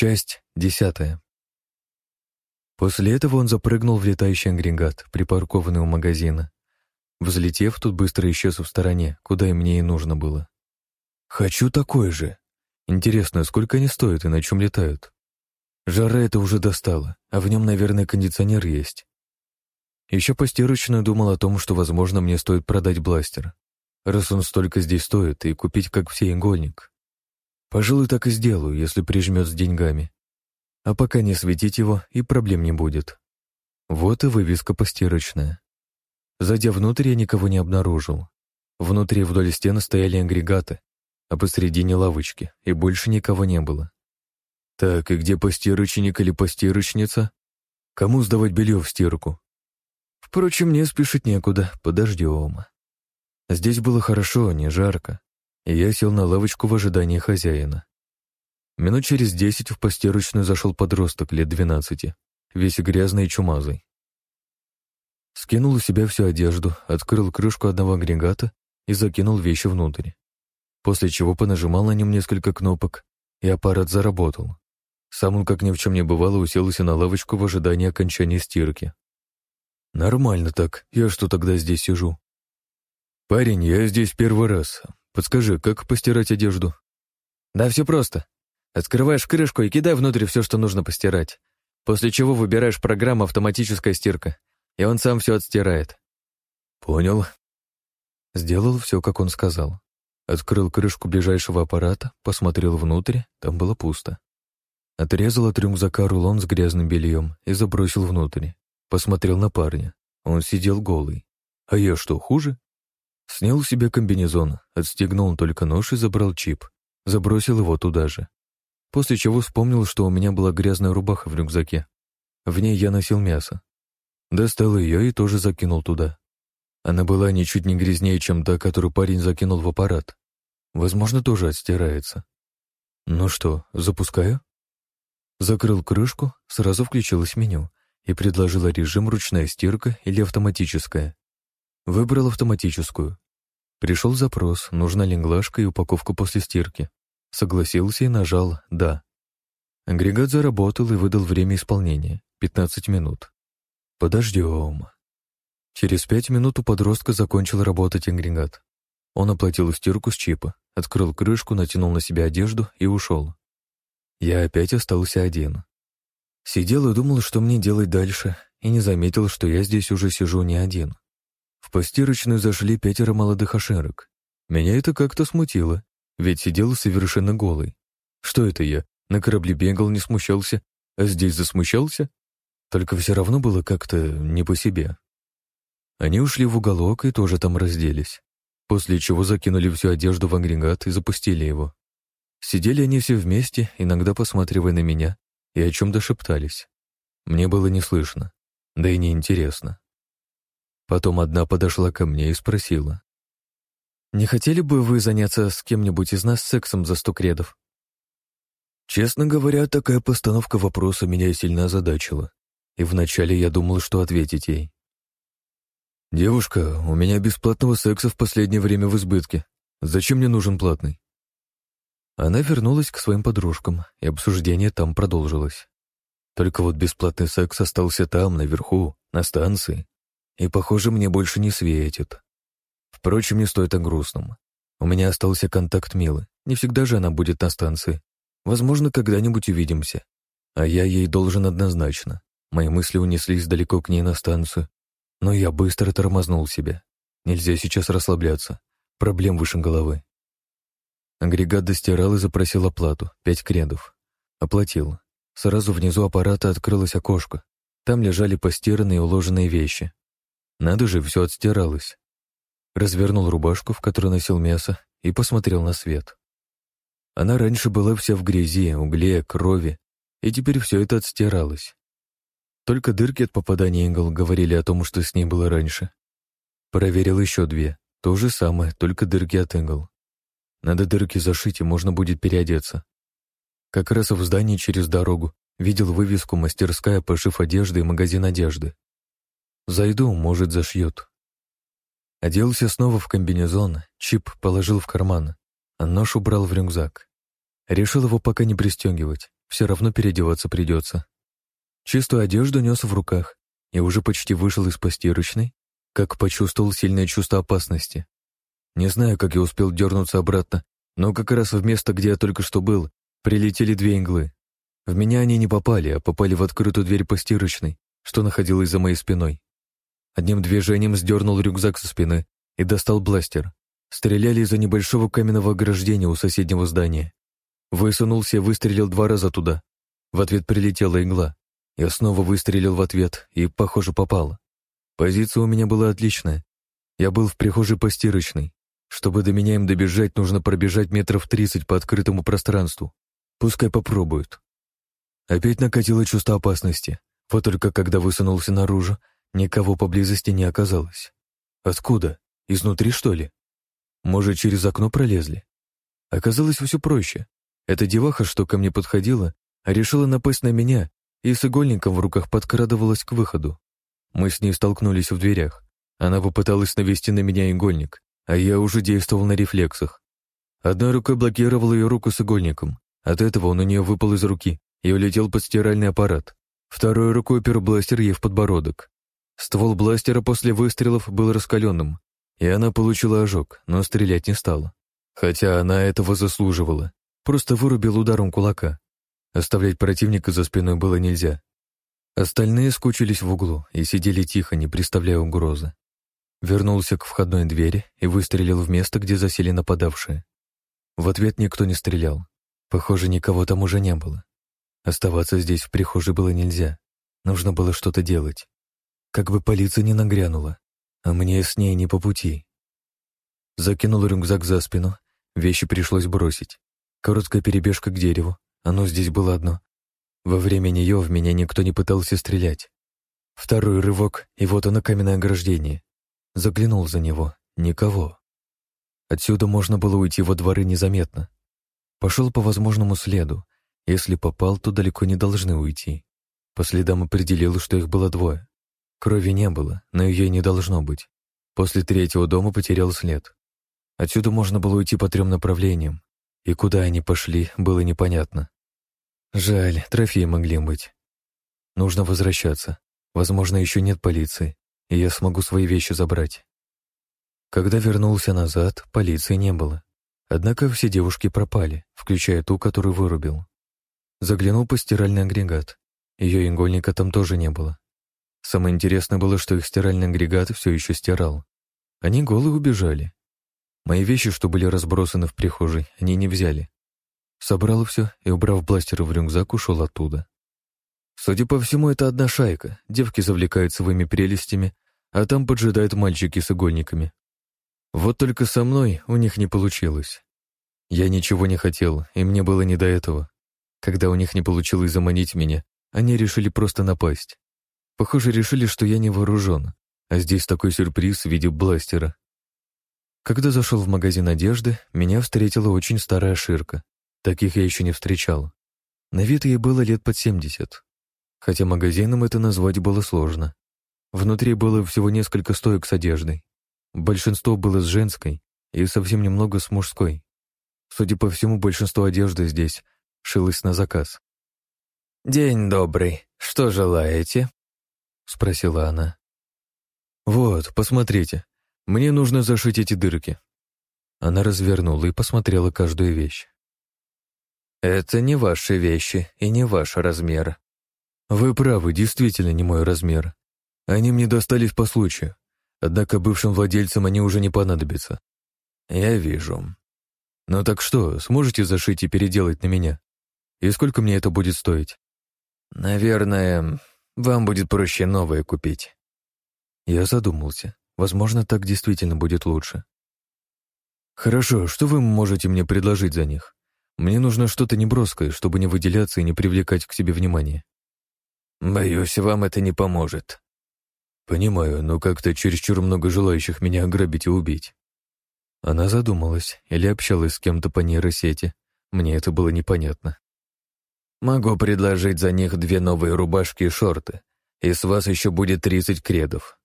Часть десятая. После этого он запрыгнул в летающий агрегат, припаркованный у магазина. Взлетев, тут быстро исчез в стороне, куда и мне и нужно было. «Хочу такой же. Интересно, сколько они стоят и на чем летают?» Жара это уже достала, а в нем, наверное, кондиционер есть. Еще постирочно думал о том, что, возможно, мне стоит продать бластер, раз он столько здесь стоит, и купить, как все, игольник. Пожалуй, так и сделаю, если прижмет с деньгами. А пока не светить его, и проблем не будет. Вот и вывеска постирочная. Зайдя внутрь, я никого не обнаружил. Внутри вдоль стены стояли агрегаты, а посредине лавочки, и больше никого не было. Так, и где постирочник или постирочница? Кому сдавать белье в стирку? Впрочем, мне спешить некуда, подождем. Здесь было хорошо, не жарко, я сел на лавочку в ожидании хозяина. Минут через десять в постирочную зашел подросток лет двенадцати, весь грязный и чумазый. Скинул у себя всю одежду, открыл крышку одного агрегата и закинул вещи внутрь. После чего понажимал на нем несколько кнопок, и аппарат заработал. Сам он, как ни в чем не бывало, уселся на лавочку в ожидании окончания стирки. «Нормально так. Я что тогда здесь сижу?» «Парень, я здесь первый раз. Подскажи, как постирать одежду?» «Да все просто. Открываешь крышку и кидай внутрь все, что нужно постирать. После чего выбираешь программу «Автоматическая стирка», и он сам все отстирает». «Понял». Сделал все, как он сказал. Открыл крышку ближайшего аппарата, посмотрел внутрь, там было пусто. Отрезал от рюкзака рулон с грязным бельем и забросил внутрь. Посмотрел на парня. Он сидел голый. А я что, хуже? Снял себе комбинезон, отстегнул только нож и забрал чип. Забросил его туда же. После чего вспомнил, что у меня была грязная рубаха в рюкзаке. В ней я носил мясо. Достал ее и тоже закинул туда. Она была ничуть не грязнее, чем та, которую парень закинул в аппарат. Возможно, тоже отстирается. Ну что, запускаю? Закрыл крышку, сразу включилось меню и предложила режим ручная стирка или автоматическая. Выбрал автоматическую. Пришел запрос, нужна ли и упаковка после стирки. Согласился и нажал «Да». Агрегат заработал и выдал время исполнения — 15 минут. Подождем. Через пять минут у подростка закончил работать агрегат. Он оплатил стирку с чипа, открыл крышку, натянул на себя одежду и ушел. Я опять остался один. Сидел и думал, что мне делать дальше, и не заметил, что я здесь уже сижу не один. В постирочную зашли пятеро молодых ошерок. Меня это как-то смутило, ведь сидел совершенно голый. Что это я? На корабле бегал, не смущался, а здесь засмущался? Только все равно было как-то не по себе. Они ушли в уголок и тоже там разделись, после чего закинули всю одежду в агрегат и запустили его. Сидели они все вместе, иногда посматривая на меня, и о чем-то шептались. Мне было не слышно, да и не интересно. Потом одна подошла ко мне и спросила. «Не хотели бы вы заняться с кем-нибудь из нас сексом за сто кредов?» Честно говоря, такая постановка вопроса меня сильно озадачила, и вначале я думал, что ответить ей. «Девушка, у меня бесплатного секса в последнее время в избытке. Зачем мне нужен платный?» Она вернулась к своим подружкам, и обсуждение там продолжилось. Только вот бесплатный секс остался там, наверху, на станции, и, похоже, мне больше не светит. Впрочем, не стоит о грустном. У меня остался контакт Милы. Не всегда же она будет на станции. Возможно, когда-нибудь увидимся. А я ей должен однозначно. Мои мысли унеслись далеко к ней на станцию. Но я быстро тормознул себя. Нельзя сейчас расслабляться. Проблем выше головы. Агрегат достирал и запросил оплату, пять кредов. Оплатил. Сразу внизу аппарата открылось окошко. Там лежали постиранные и уложенные вещи. Надо же, все отстиралось. Развернул рубашку, в которой носил мясо, и посмотрел на свет. Она раньше была вся в грязи, угле, крови, и теперь все это отстиралось. Только дырки от попадания игл говорили о том, что с ней было раньше. Проверил еще две. То же самое, только дырки от игл. Надо дырки зашить, и можно будет переодеться. Как раз в здании через дорогу видел вывеску «Мастерская пошив одежды и магазин одежды». Зайду, может, зашьют. Оделся снова в комбинезон, чип положил в карман, а нож убрал в рюкзак. Решил его пока не пристегивать, все равно переодеваться придется. Чистую одежду нес в руках и уже почти вышел из постирочной, как почувствовал сильное чувство опасности. Не знаю, как я успел дернуться обратно, но как раз в место, где я только что был, прилетели две иглы. В меня они не попали, а попали в открытую дверь постирочной, что находилась за моей спиной. Одним движением сдернул рюкзак со спины и достал бластер. Стреляли из-за небольшого каменного ограждения у соседнего здания. Высунулся выстрелил два раза туда. В ответ прилетела игла. Я снова выстрелил в ответ и, похоже, попал. Позиция у меня была отличная. Я был в прихожей постирочной. Чтобы до меня им добежать, нужно пробежать метров тридцать по открытому пространству. Пускай попробуют. Опять накатило чувство опасности. Вот только когда высунулся наружу, никого поблизости не оказалось. Откуда? Изнутри, что ли? Может, через окно пролезли? Оказалось все проще. Эта деваха, что ко мне подходила, решила напасть на меня и с игольником в руках подкрадывалась к выходу. Мы с ней столкнулись в дверях. Она попыталась навести на меня игольник, а я уже действовал на рефлексах. Одной рукой блокировал ее руку с игольником. От этого он у нее выпал из руки и улетел под стиральный аппарат. Второй рукой пер бластер ей в подбородок. Ствол бластера после выстрелов был раскаленным, и она получила ожог, но стрелять не стала. Хотя она этого заслуживала. Просто вырубил ударом кулака. Оставлять противника за спиной было нельзя. Остальные скучились в углу и сидели тихо, не представляя угрозы. Вернулся к входной двери и выстрелил в место, где засели нападавшие. В ответ никто не стрелял. Похоже, никого там уже не было. Оставаться здесь в прихожей было нельзя. Нужно было что-то делать. Как бы полиция не нагрянула, а мне с ней не по пути. Закинул рюкзак за спину, вещи пришлось бросить. Короткая перебежка к дереву, оно здесь было одно. Во время нее в меня никто не пытался стрелять. Второй рывок, и вот оно каменное ограждение. Заглянул за него. Никого. Отсюда можно было уйти во дворы незаметно. Пошел по возможному следу. Если попал, то далеко не должны уйти. По следам определил, что их было двое. Крови не было, но ее и не должно быть. После третьего дома потерял след. Отсюда можно было уйти по трем направлениям, и куда они пошли, было непонятно. Жаль, трофеи могли быть. Нужно возвращаться. Возможно, еще нет полиции, и я смогу свои вещи забрать. Когда вернулся назад, полиции не было. Однако все девушки пропали, включая ту, которую вырубил. Заглянул по стиральный агрегат. Ее игольника там тоже не было. Самое интересное было, что их стиральный агрегат все еще стирал. Они голые убежали. Мои вещи, что были разбросаны в прихожей, они не взяли. Собрал все и, убрав бластер в рюкзак, ушел оттуда. Судя по всему, это одна шайка. Девки завлекают своими прелестями, а там поджидают мальчики с игольниками. Вот только со мной у них не получилось. Я ничего не хотел, и мне было не до этого. Когда у них не получилось заманить меня, они решили просто напасть. Похоже, решили, что я не вооружен, а здесь такой сюрприз в виде бластера. Когда зашел в магазин одежды, меня встретила очень старая ширка. Таких я еще не встречал. На вид ей было лет под семьдесят. Хотя магазином это назвать было сложно. Внутри было всего несколько стоек с одеждой. Большинство было с женской и совсем немного с мужской. Судя по всему, большинство одежды здесь шилось на заказ. «День добрый. Что желаете?» — спросила она. «Вот, посмотрите. Мне нужно зашить эти дырки». Она развернула и посмотрела каждую вещь. «Это не ваши вещи и не ваш размер». «Вы правы, действительно не мой размер. Они мне достались по случаю. Однако бывшим владельцам они уже не понадобятся». «Я вижу. Ну так что, сможете зашить и переделать на меня? И сколько мне это будет стоить?» «Наверное, вам будет проще новое купить». Я задумался. Возможно, так действительно будет лучше. «Хорошо, что вы можете мне предложить за них? Мне нужно что-то неброское, чтобы не выделяться и не привлекать к себе внимание». «Боюсь, вам это не поможет». «Понимаю, но как-то чересчур много желающих меня ограбить и убить». Она задумалась или общалась с кем-то по нейросети. Мне это было непонятно. Могу предложить за них две новые рубашки и шорты, и с вас еще будет тридцать кредов.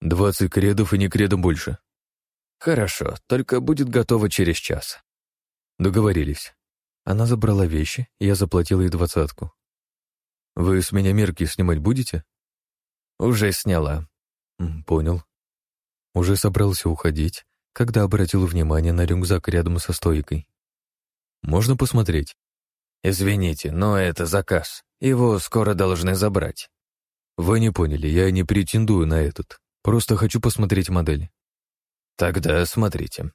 Двадцать кредов и не кредом больше. Хорошо, только будет готово через час. Договорились. Она забрала вещи, я заплатил ей двадцатку. «Вы с меня мерки снимать будете?» «Уже сняла». «Понял». Уже собрался уходить, когда обратил внимание на рюкзак рядом со стойкой. «Можно посмотреть?» «Извините, но это заказ. Его скоро должны забрать». «Вы не поняли, я не претендую на этот. Просто хочу посмотреть модель». «Тогда смотрите».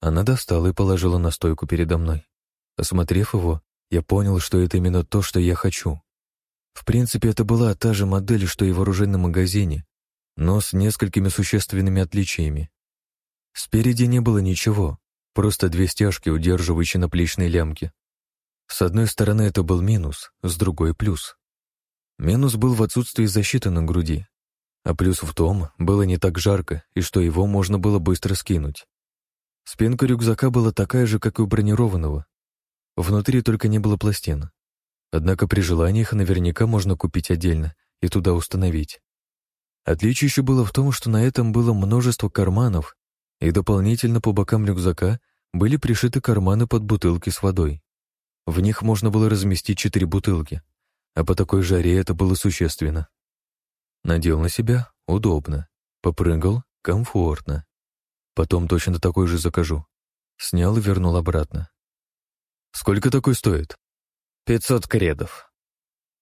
Она достала и положила на стойку передо мной. Осмотрев его, я понял, что это именно то, что я хочу. В принципе, это была та же модель, что и в оружейном магазине, но с несколькими существенными отличиями. Спереди не было ничего, просто две стяжки, удерживающие наплечные лямки. С одной стороны это был минус, с другой — плюс. Минус был в отсутствии защиты на груди, а плюс в том, было не так жарко, и что его можно было быстро скинуть. Спинка рюкзака была такая же, как и у бронированного. Внутри только не было пластин. Однако при желании их наверняка можно купить отдельно и туда установить. Отличие еще было в том, что на этом было множество карманов, и дополнительно по бокам рюкзака были пришиты карманы под бутылки с водой. В них можно было разместить четыре бутылки, а по такой жаре это было существенно. Надел на себя — удобно. Попрыгал — комфортно. Потом точно такой же закажу. Снял и вернул обратно. Сколько такой стоит? Пятьсот кредов.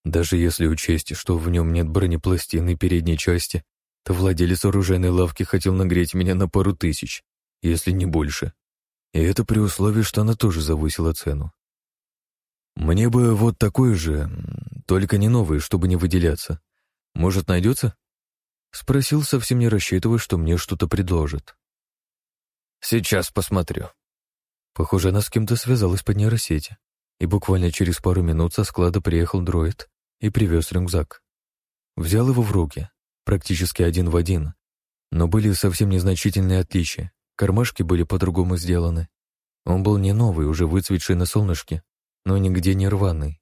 Даже если учесть, что в нем нет бронепластины передней части, то владелец оружейной лавки хотел нагреть меня на пару тысяч, если не больше. И это при условии, что она тоже завысила цену. Мне бы вот такой же, только не новый, чтобы не выделяться. Может, найдется? Спросил, совсем не рассчитывая, что мне что-то предложат. Сейчас посмотрю. Похоже, она с кем-то связалась по нейросети и буквально через пару минут со склада приехал дроид и привез рюкзак. Взял его в руки, практически один в один, но были совсем незначительные отличия. Кармашки были по-другому сделаны. Он был не новый, уже выцветший на солнышке, но нигде не рваный.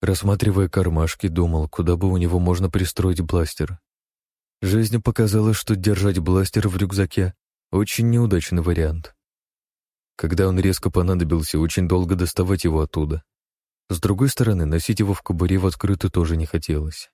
Рассматривая кармашки, думал, куда бы у него можно пристроить бластер. Жизнь показала, что держать бластер в рюкзаке — очень неудачный вариант. Когда он резко понадобился, очень долго доставать его оттуда. С другой стороны, носить его в кобуре в открытую тоже не хотелось.